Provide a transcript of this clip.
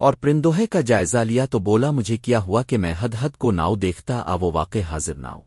اور پرندوہے کا جائزہ لیا تو بولا مجھے کیا ہوا کہ میں حد حد کو ناؤ دیکھتا آ وہ واقع حاضر ناؤ